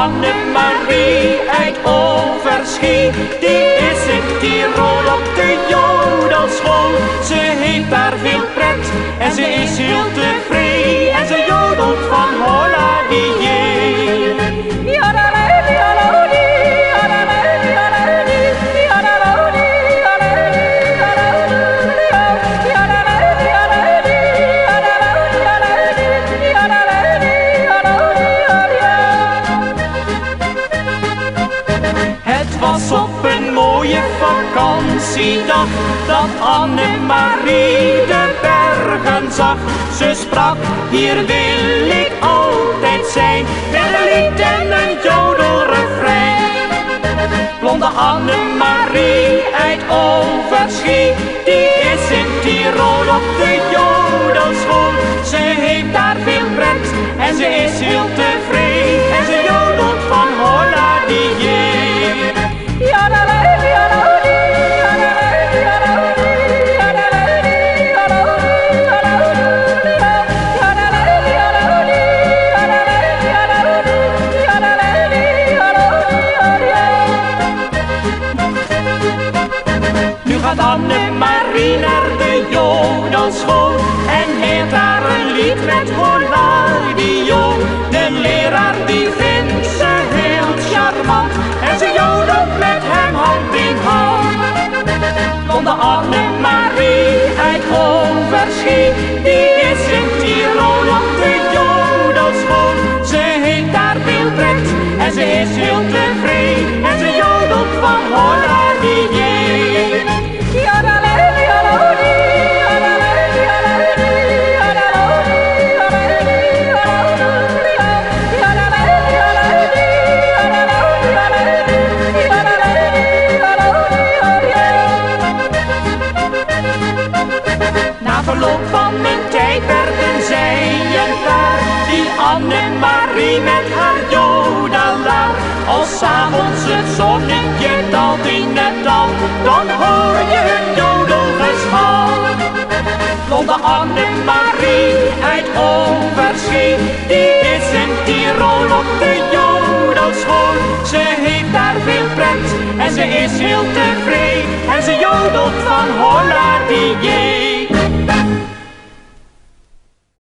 Annemarie uit Overschie, die is in Tirol op de jodelschool. Ze heeft daar veel vakantiedag dat Annemarie de bergen zag. Ze sprak, hier wil ik altijd zijn, met een lied en een jodelrefrein. Blonde Annemarie uit Overschie, die is in Tirol op de jodelschool. Annemarie naar de jodelschool en heeft daar een lied met Holladio. De leraar die vindt ze heel charmant en ze jodelt met hem hand in hand. Blonde Annemarie uit Overschie, die is verloop van mijn tijd werden zij een paar. Die Annemarie met haar jodelaar. Als s'avonds het zonnetje daalt in het dal, dan hoor je hun jodelgeschal. Blonde Annemarie uit Overschie, die is in Tirol op de jodelschool. Ze heeft daar veel pret en ze is heel tevreden en ze jodelt van holla die